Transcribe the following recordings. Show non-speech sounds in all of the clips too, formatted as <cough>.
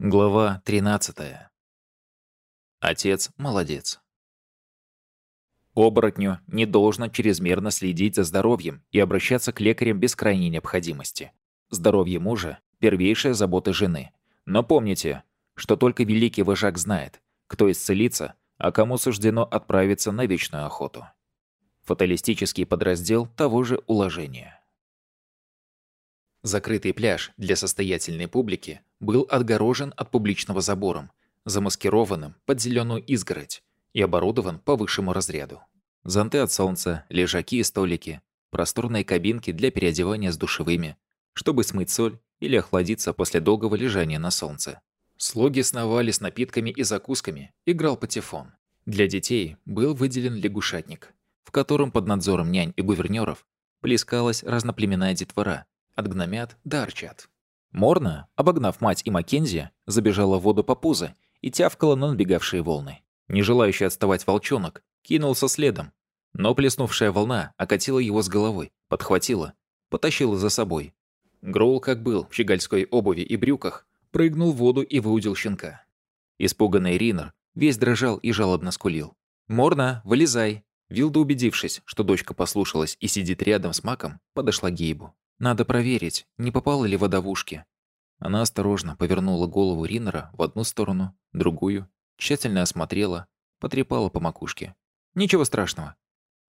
Глава 13. Отец молодец. Оборотню не должно чрезмерно следить за здоровьем и обращаться к лекарям без крайней необходимости. Здоровье мужа – первейшая забота жены. Но помните, что только великий вожак знает, кто исцелится, а кому суждено отправиться на вечную охоту. Фаталистический подраздел того же уложения. Закрытый пляж для состоятельной публики был отгорожен от публичного забором, замаскированным под зеленую изгородь и оборудован по высшему разряду. Зонты от солнца, лежаки и столики, просторные кабинки для переодевания с душевыми, чтобы смыть соль или охладиться после долгого лежания на солнце. Слуги сновали с напитками и закусками, играл патефон. Для детей был выделен лягушатник, в котором под надзором нянь и гувернёров плескалась разноплеменная детвора, от гномят до арчат. Морна, обогнав мать и Маккензи, забежала в воду по пузо и тявкала на набегавшие волны. Не желающий отставать волчонок кинулся следом, но плеснувшая волна окатила его с головой, подхватила, потащила за собой. Гроул, как был в щегольской обуви и брюках, прыгнул в воду и выудил щенка. Испуганный Ринер весь дрожал и жалобно скулил. «Морна, вылезай!» Вилда, убедившись, что дочка послушалась и сидит рядом с Маком, подошла к Гейбу. Надо проверить, не попала ли вода в ушки. Она осторожно повернула голову Риннера в одну сторону, другую, тщательно осмотрела, потрепала по макушке. «Ничего страшного.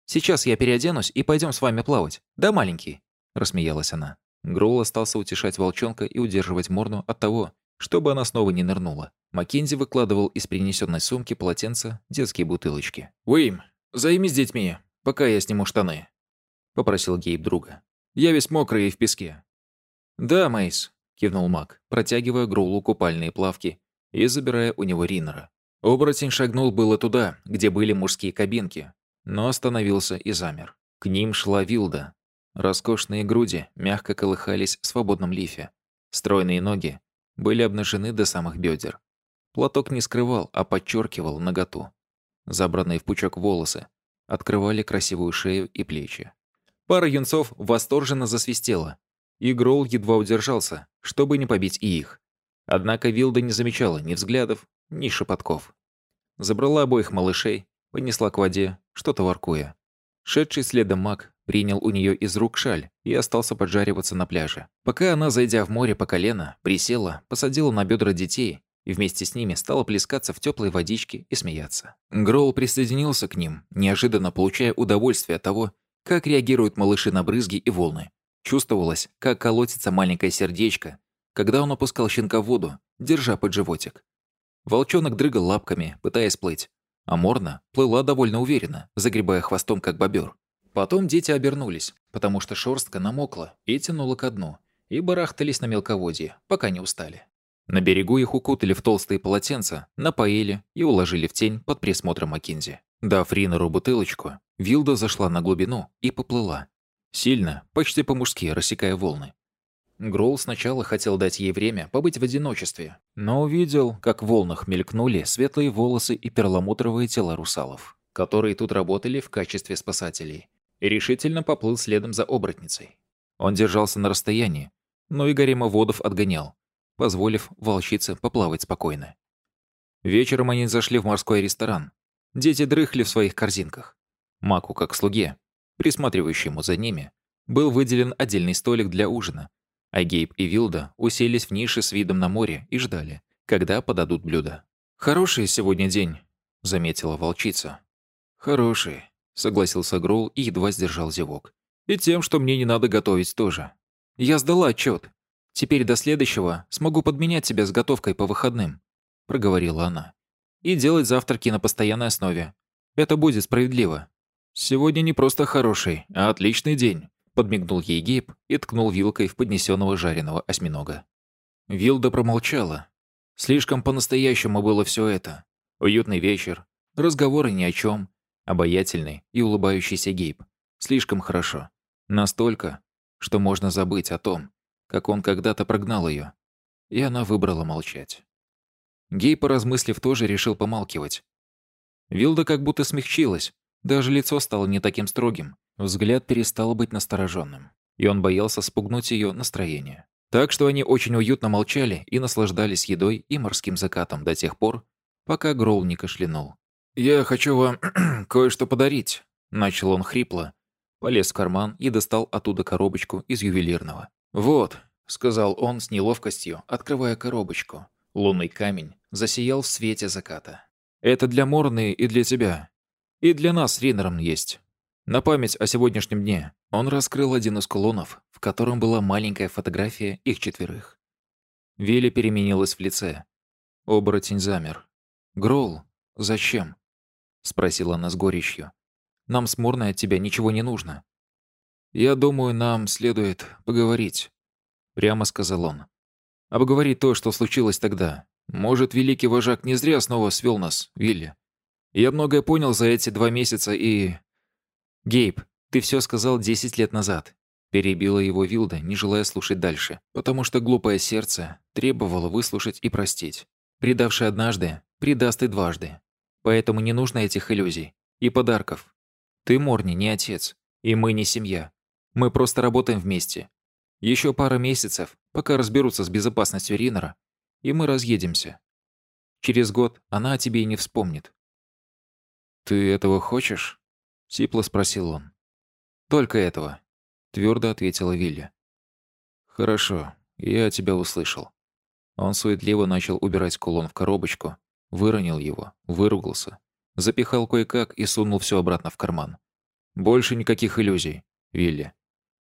Сейчас я переоденусь и пойдем с вами плавать. Да, маленький?» – рассмеялась она. Гроул остался утешать волчонка и удерживать Морну от того, чтобы она снова не нырнула. Маккензи выкладывал из принесенной сумки полотенца детские бутылочки. «Уэйм, займись детьми, пока я сниму штаны», – попросил Гейб друга. Я весь мокрый и в песке». «Да, Мейс», — кивнул Мак, протягивая Гроулу купальные плавки и забирая у него Риннера. Оборотень шагнул было туда, где были мужские кабинки, но остановился и замер. К ним шла Вилда. Роскошные груди мягко колыхались в свободном лифе. Стройные ноги были обнажены до самых бедер. Платок не скрывал, а подчеркивал наготу. Забранные в пучок волосы открывали красивую шею и плечи. Пара юнцов восторженно засвистела, и Гроул едва удержался, чтобы не побить и их. Однако Вилда не замечала ни взглядов, ни шепотков. Забрала обоих малышей, понесла к воде, что-то воркуя. Шедший следом маг принял у нее из рук шаль и остался поджариваться на пляже. Пока она, зайдя в море по колено, присела, посадила на бедра детей и вместе с ними стала плескаться в теплой водичке и смеяться. Гроул присоединился к ним, неожиданно получая удовольствие от того, как реагируют малыши на брызги и волны. Чувствовалось, как колотится маленькое сердечко, когда он опускал щенка в воду, держа под животик. Волчонок дрыгал лапками, пытаясь плыть, а Морна плыла довольно уверенно, загребая хвостом, как бобер. Потом дети обернулись, потому что шерстка намокла и тянула ко дну, и барахтались на мелководье, пока не устали. На берегу их укутали в толстые полотенца, напоили и уложили в тень под присмотром Маккензи. Дав Ринеру бутылочку, Вилда зашла на глубину и поплыла. Сильно, почти по-мужски, рассекая волны. Гроул сначала хотел дать ей время побыть в одиночестве, но увидел, как в волнах мелькнули светлые волосы и перламутровые тела русалов, которые тут работали в качестве спасателей, и решительно поплыл следом за оборотницей. Он держался на расстоянии, но и гарема водов отгонял, позволив волчице поплавать спокойно. Вечером они зашли в морской ресторан, Дети дрыхли в своих корзинках. Маку, как слуге, присматривающему за ними, был выделен отдельный столик для ужина, а Гейб и Вилда уселись в нише с видом на море и ждали, когда подадут блюда. «Хороший сегодня день», — заметила волчица. «Хороший», — согласился Гроул и едва сдержал зевок. «И тем, что мне не надо готовить тоже. Я сдала отчет. Теперь до следующего смогу подменять тебя с готовкой по выходным», — проговорила она и делать завтраки на постоянной основе. Это будет справедливо. Сегодня не просто хороший, а отличный день, подмигнул ей Гейб и ткнул вилкой в поднесенного жареного осьминога. Вилда промолчала. Слишком по-настоящему было все это. Уютный вечер, разговоры ни о чем, обаятельный и улыбающийся Гейб. Слишком хорошо. Настолько, что можно забыть о том, как он когда-то прогнал ее. И она выбрала молчать. Гей, поразмыслив, тоже решил помалкивать. Вилда как будто смягчилась, даже лицо стало не таким строгим, взгляд перестал быть настороженным, и он боялся спугнуть ее настроение. Так что они очень уютно молчали и наслаждались едой и морским закатом до тех пор, пока Гроул не кашлянул. «Я хочу вам <clears throat> кое-что подарить», — начал он хрипло. Полез в карман и достал оттуда коробочку из ювелирного. «Вот», — сказал он с неловкостью, открывая коробочку. Лунный камень засиял в свете заката. «Это для Морны и для тебя. И для нас Ринером есть. На память о сегодняшнем дне он раскрыл один из кулонов, в котором была маленькая фотография их четверых. Вилли переменилась в лице. Оборотень замер. «Гроул, зачем?» — спросила она с горечью. «Нам с Морной от тебя ничего не нужно». «Я думаю, нам следует поговорить», — прямо сказал он. «Обговорить то, что случилось тогда. Может, великий вожак не зря снова свел нас, Вилли. Я многое понял за эти два месяца и... «Гейб, ты все сказал 10 лет назад», – перебила его Вилда, не желая слушать дальше, потому что глупое сердце требовало выслушать и простить. Предавший однажды, предаст и дважды. Поэтому не нужно этих иллюзий и подарков. Ты, Морни, не отец, и мы не семья. Мы просто работаем вместе. Еще пара месяцев, пока разберутся с безопасностью Ринера, и мы разъедемся. Через год она о тебе и не вспомнит. «Ты этого хочешь?» Сипло спросил он. «Только этого», — твердо ответила Вилли. «Хорошо, я тебя услышал». Он суетливо начал убирать кулон в коробочку, выронил его, выругался, запихал кое-как и сунул все обратно в карман. «Больше никаких иллюзий, Вилли.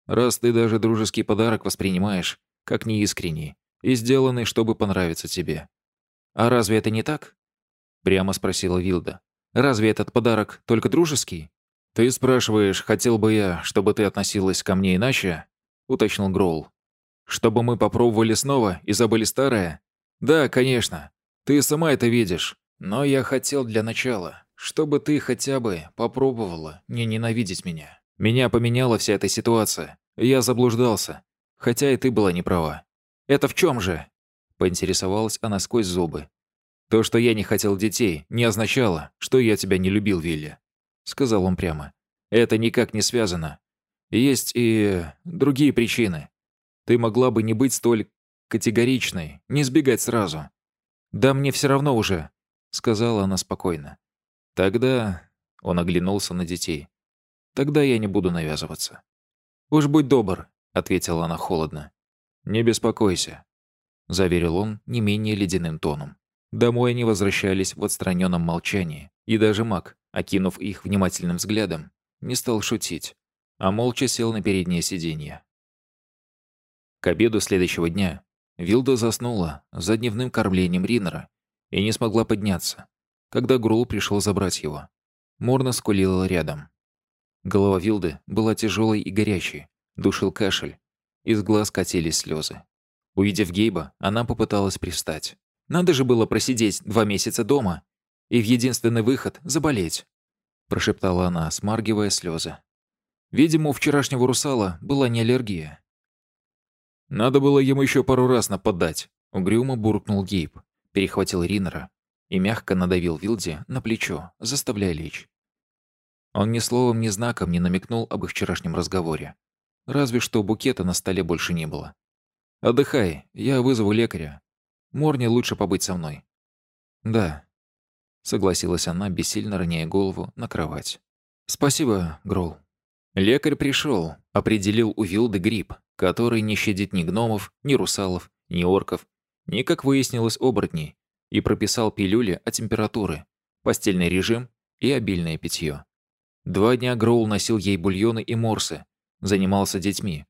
Раз ты даже дружеский подарок воспринимаешь, как неискренний, и сделанный, чтобы понравиться тебе. А разве это не так?» Прямо спросила Вилда. «Разве этот подарок только дружеский?» «Ты спрашиваешь, хотел бы я, чтобы ты относилась ко мне иначе?» — уточнил Гроул. «Чтобы мы попробовали снова и забыли старое?» «Да, конечно. Ты сама это видишь. Но я хотел для начала, чтобы ты хотя бы попробовала не ненавидеть меня. Меня поменяла вся эта ситуация. Я заблуждался. Хотя и ты была не права. Это в чем же?» Поинтересовалась она сквозь зубы. «То, что я не хотел детей, не означало, что я тебя не любил, Вилли. — сказал он прямо. «Это никак не связано. Есть и другие причины. Ты могла бы не быть столь категоричной, не сбегать сразу». «Да мне все равно уже», — сказала она спокойно. «Тогда...» — он оглянулся на детей. «Тогда я не буду навязываться». «Уж будь добр», — ответила она холодно. «Не беспокойся», — заверил он не менее ледяным тоном. Домой они возвращались в отстраненном молчании, и даже маг, окинув их внимательным взглядом, не стал шутить, а молча сел на переднее сиденье. К обеду следующего дня Вилда заснула за дневным кормлением Ринера и не смогла подняться, когда Грул пришел забрать его. Морна скулила рядом. Голова Вилды была тяжелой и горячей, душил кашель, из глаз катились слезы. Увидев Гейба, она попыталась привстать. Надо же было просидеть два месяца дома и в единственный выход — заболеть», — прошептала она, смаргивая слезы. Видимо, у вчерашнего русала была не аллергия. «Надо было ему еще пару раз нападать», — угрюмо буркнул Гейб, перехватил Ринера и мягко надавил Вилде на плечо, заставляя лечь. Он ни словом, ни знаком не намекнул об их вчерашнем разговоре. Разве что букета на столе больше не было. «Отдыхай, я вызову лекаря. Морне лучше побыть со мной». «Да», согласилась она, бессильно роняя голову на кровать. «Спасибо, Грол». Лекарь пришел, определил у Вилды грипп, который не щадит ни гномов, ни русалов, ни орков, ни, как выяснилось, оборотней, и прописал пилюли от температуры, постельный режим и обильное питье. Два дня Гроул носил ей бульоны и морсы, занимался детьми.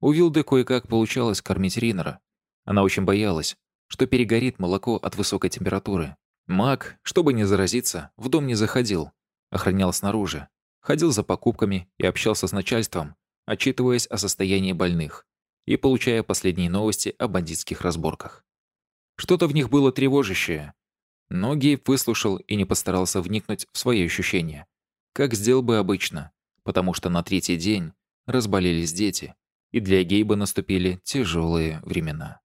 У Вилды кое-как получалось кормить Ринера. Она очень боялась, что перегорит молоко от высокой температуры. Маг, чтобы не заразиться, в дом не заходил, охранял снаружи, ходил за покупками и общался с начальством, отчитываясь о состоянии больных и получая последние новости о бандитских разборках. Что-то в них было тревожащее, но Гейб выслушал и не постарался вникнуть в свои ощущения, как сделал бы обычно, потому что на третий день разболелись дети, и для Гейба наступили тяжелые времена.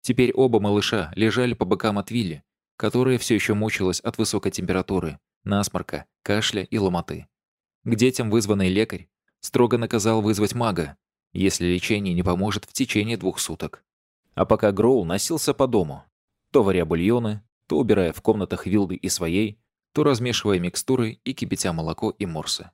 Теперь оба малыша лежали по бокам от Вилли, которая все еще мучилась от высокой температуры, насморка, кашля и ломоты. К детям вызванный лекарь строго наказал вызвать мага, если лечение не поможет в течение двух суток. А пока Гроул носился по дому, то варя бульоны, то убирая в комнатах Вилды и своей, то размешивая микстуры и кипятя молоко и морсы.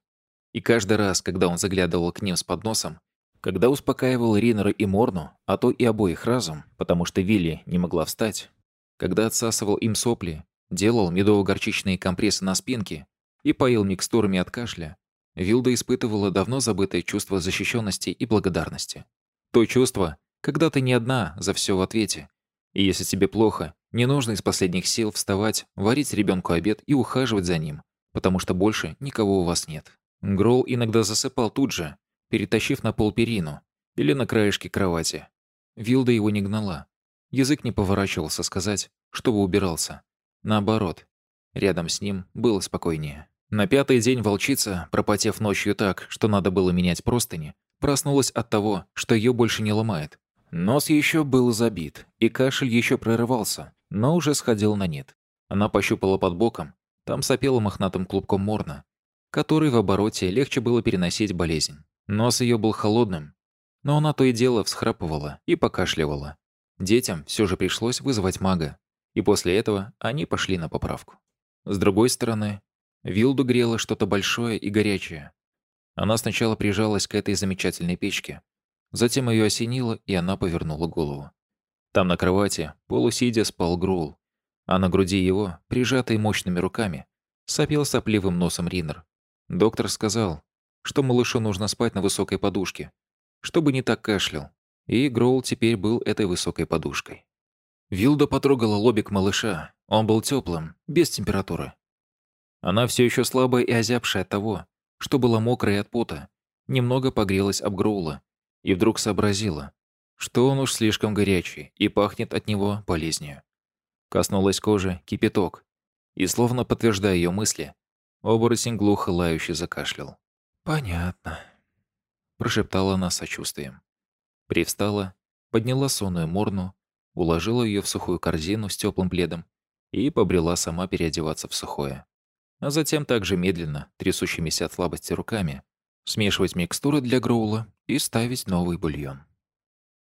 И каждый раз, когда он заглядывал к ним с подносом, когда успокаивал Ринера и Морну, а то и обоих разом, потому что Вилли не могла встать, когда отсасывал им сопли, делал медово-горчичные компрессы на спинке и поил микстурами от кашля, Вилда испытывала давно забытое чувство защищенности и благодарности. То чувство, когда ты не одна за все в ответе. И если тебе плохо, не нужно из последних сил вставать, варить ребенку обед и ухаживать за ним, потому что больше никого у вас нет. Грол иногда засыпал тут же, перетащив на пол перину или на краешке кровати. Вилда его не гнала. Язык не поворачивался сказать, чтобы убирался. Наоборот, рядом с ним было спокойнее. На пятый день волчица, пропотев ночью так, что надо было менять простыни, проснулась от того, что ее больше не ломает. Нос еще был забит, и кашель еще прорывался, но уже сходил на нет. Она пощупала под боком, там сопела мохнатым клубком морна, который в обороте легче было переносить болезнь. Нос ее был холодным, но она то и дело всхрапывала и покашливала. Детям все же пришлось вызвать мага, и после этого они пошли на поправку. С другой стороны, Вилду грело что-то большое и горячее. Она сначала прижалась к этой замечательной печке. Затем ее осенило, и она повернула голову. Там на кровати, полусидя, спал Грул, а на груди его, прижатый мощными руками, сопел сопливым носом Ринер. Доктор сказал, что малышу нужно спать на высокой подушке, чтобы не так кашлял, и Гроул теперь был этой высокой подушкой. Вилда потрогала лобик малыша, он был теплым, без температуры. Она все еще слабая и озябшая от того, что была мокрая от пота, немного погрелась об Гроула и вдруг сообразила, что он уж слишком горячий и пахнет от него болезнью. Коснулась кожи кипяток, и, словно подтверждая ее мысли, оборотень глухо лающе закашлял. «Понятно», — прошептала она сочувствием. Привстала, подняла сонную морну, уложила ее в сухую корзину с теплым пледом и побрела сама переодеваться в сухое а затем также медленно, трясущимися от слабости руками, смешивать микстуры для гроула и ставить новый бульон.